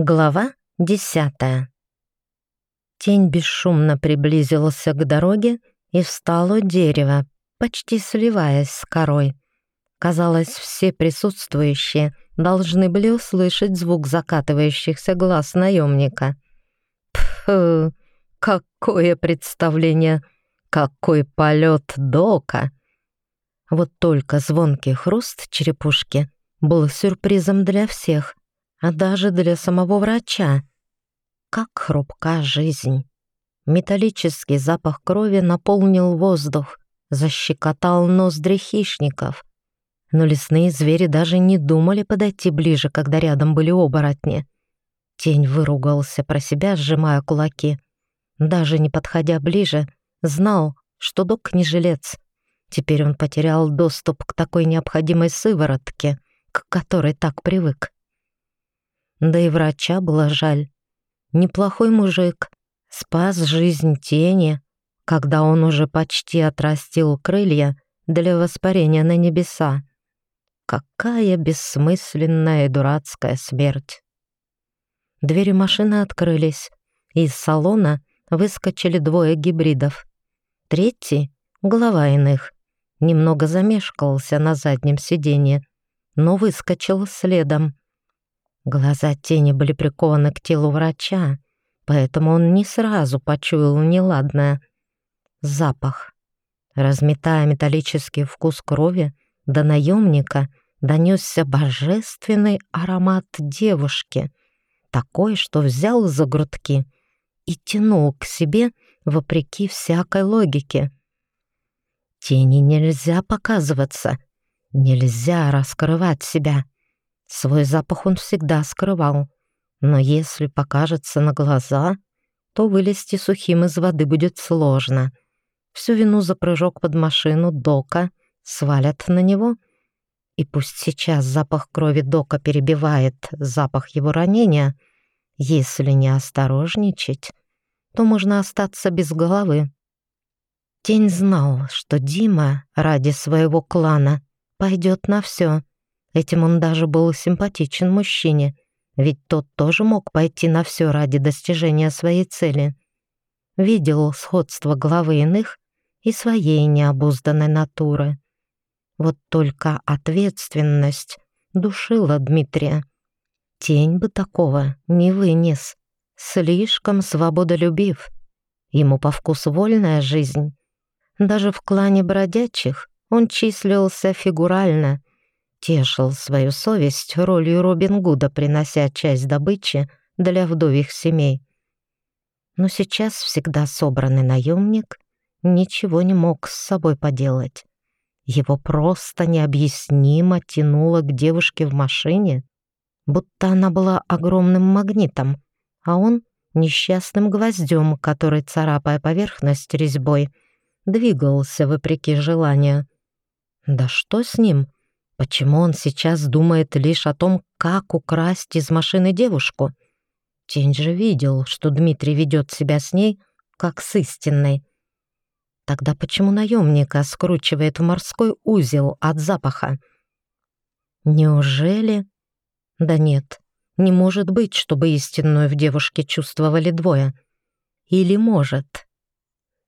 Глава десятая. Тень бесшумно приблизился к дороге и встал у дерева, почти сливаясь с корой. Казалось, все присутствующие должны были услышать звук закатывающихся глаз наемника. Пф, какое представление, какой полет дока! Вот только звонкий хруст черепушки был сюрпризом для всех а даже для самого врача. Как хрупка жизнь. Металлический запах крови наполнил воздух, защекотал ноздри хищников. Но лесные звери даже не думали подойти ближе, когда рядом были оборотни. Тень выругался про себя, сжимая кулаки. Даже не подходя ближе, знал, что док не жилец. Теперь он потерял доступ к такой необходимой сыворотке, к которой так привык. Да и врача было жаль. Неплохой мужик, спас жизнь тени, когда он уже почти отрастил крылья для воспарения на небеса. Какая бессмысленная и дурацкая смерть. Двери машины открылись. Из салона выскочили двое гибридов. Третий, глава иных, немного замешкался на заднем сиденье, но выскочил следом. Глаза тени были прикованы к телу врача, поэтому он не сразу почуял неладное. Запах. Разметая металлический вкус крови, до наемника донесся божественный аромат девушки, такой, что взял за грудки и тянул к себе вопреки всякой логике. Тени нельзя показываться, нельзя раскрывать себя — Свой запах он всегда скрывал, но если покажется на глаза, то вылезти сухим из воды будет сложно. Всю вину за прыжок под машину Дока свалят на него, и пусть сейчас запах крови Дока перебивает запах его ранения, если не осторожничать, то можно остаться без головы. Тень знал, что Дима ради своего клана пойдет на все, Этим он даже был симпатичен мужчине, ведь тот тоже мог пойти на все ради достижения своей цели. Видел сходство главы иных и своей необузданной натуры. Вот только ответственность душила Дмитрия. Тень бы такого не вынес. Слишком свободолюбив. Ему по вкусу вольная жизнь. Даже в клане бродячих он числился фигурально — тешил свою совесть ролью Робин Гуда, принося часть добычи для вдових семей. Но сейчас всегда собранный наемник ничего не мог с собой поделать. Его просто необъяснимо тянуло к девушке в машине, будто она была огромным магнитом, а он — несчастным гвоздем, который, царапая поверхность резьбой, двигался вопреки желанию. Да что с ним? Почему он сейчас думает лишь о том, как украсть из машины девушку? Тень же видел, что Дмитрий ведет себя с ней, как с истинной. Тогда почему наемника скручивает в морской узел от запаха? Неужели? Да нет, не может быть, чтобы истинную в девушке чувствовали двое. Или может?